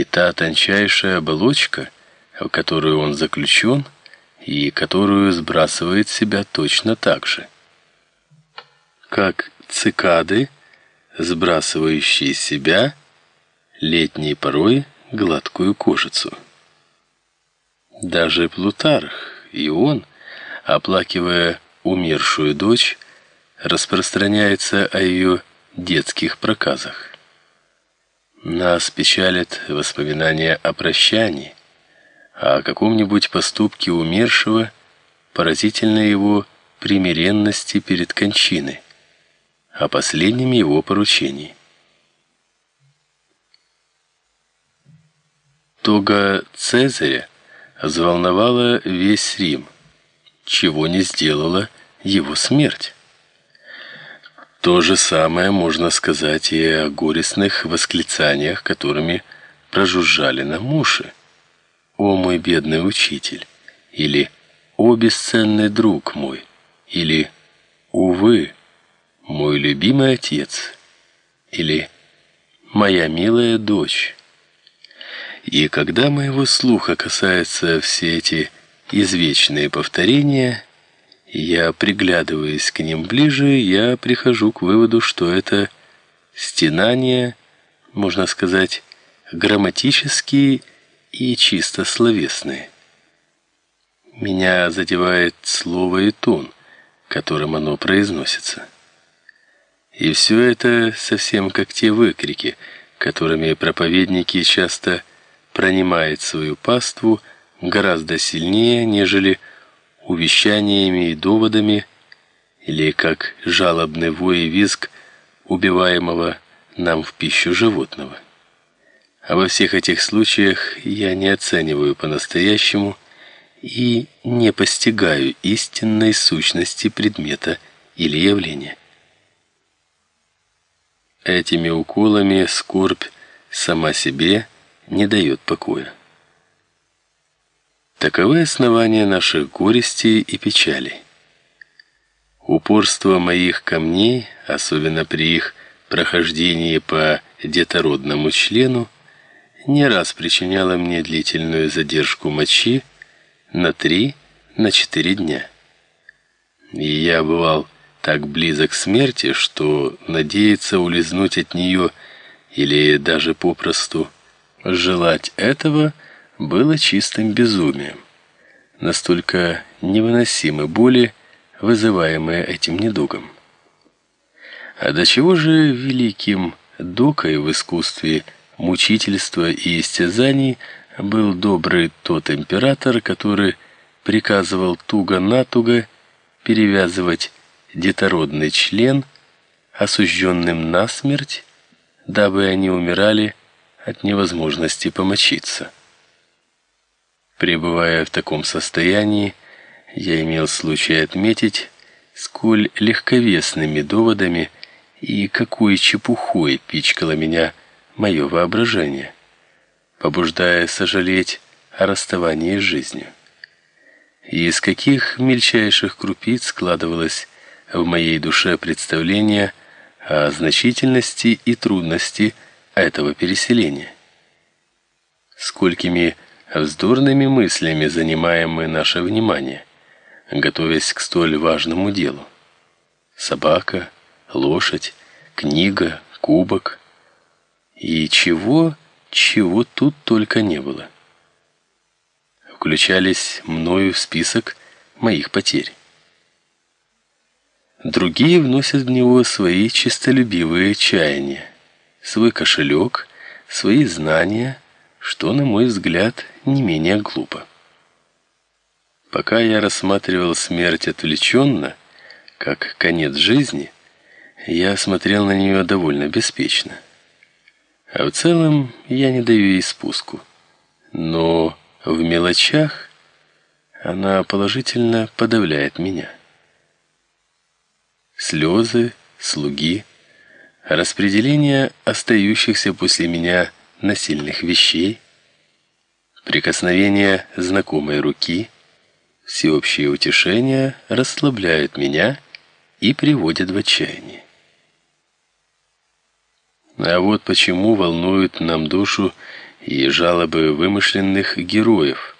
и та тончайшая оболочка, в которую он заключен, и которую сбрасывает себя точно так же, как цикады, сбрасывающие с себя летней порой гладкую кожицу. Даже Плутарх и он, оплакивая умершую дочь, распространяется о ее детских проказах. Нас печалят воспоминания о прощании, о каком-нибудь поступке умершего, поразительно его примиренности перед кончиной, о последнем его поручении. Тога Цезаря взволновала весь Рим, чего не сделала его смерть. То же самое можно сказать и о горестных восклицаниях, которыми прожужжали нам уши. «О мой бедный учитель!» или «О бесценный друг мой!» или «Увы, мой любимый отец!» или «Моя милая дочь!» И когда моего слуха касаются все эти извечные повторения, я приглядываясь к ним ближе, я прихожу к выводу, что это стенания, можно сказать, грамматические и чисто словесные. Меня задевает слово и тон, которым оно произносится. И все это совсем как те выкрики, которыми проповедники часто пронимает свою паству гораздо сильнее, нежели увещаниями и доводами, или как жалобный вой и визг убиваемого нам в пищу животного. А во всех этих случаях я не оцениваю по-настоящему и не постигаю истинной сущности предмета или явления. Этими уколами скорбь сама себе не дает покоя. Таковы основания наших горестей и печалей. Упорство моих камней, особенно при их прохождении по детородному члену, не раз причиняло мне длительную задержку мочи на три, на четыре дня. И я бывал так близок к смерти, что надеяться улизнуть от нее или даже попросту Желать этого было чистым безумием. Настолько невыносимы боли, вызываемые этим недугом. А до чего же великим докой в искусстве мучительства и истязаний был добрый тот император, который приказывал туго-натуго перевязывать детородный член осужденным на смерть, дабы они умирали от невозможности помочиться. Пребывая в таком состоянии, я имел случай отметить, сколь легковесными доводами и какой чепухой пичкало меня мое воображение, побуждая сожалеть о расставании с жизнью. И из каких мельчайших крупиц складывалось в моей душе представление о значительности и трудности этого переселения. Сколькими вздорными мыслями занимаем наше внимание, готовясь к столь важному делу. Собака, лошадь, книга, кубок и чего, чего тут только не было. Включались мною в список моих потерь. Другие вносят в него свои честолюбивые чаяния свой кошелек, свои знания, что, на мой взгляд, не менее глупо. Пока я рассматривал смерть отвлеченно, как конец жизни, я смотрел на нее довольно беспечно. А в целом я не даю ей спуску. Но в мелочах она положительно подавляет меня. Слезы, слуги, распределение остающихся после меня насильных вещей, прикосновение знакомой руки, всеобщее утешение расслабляют меня и приводят в отчаяние. А вот почему волнуют нам душу и жалобы вымышленных героев,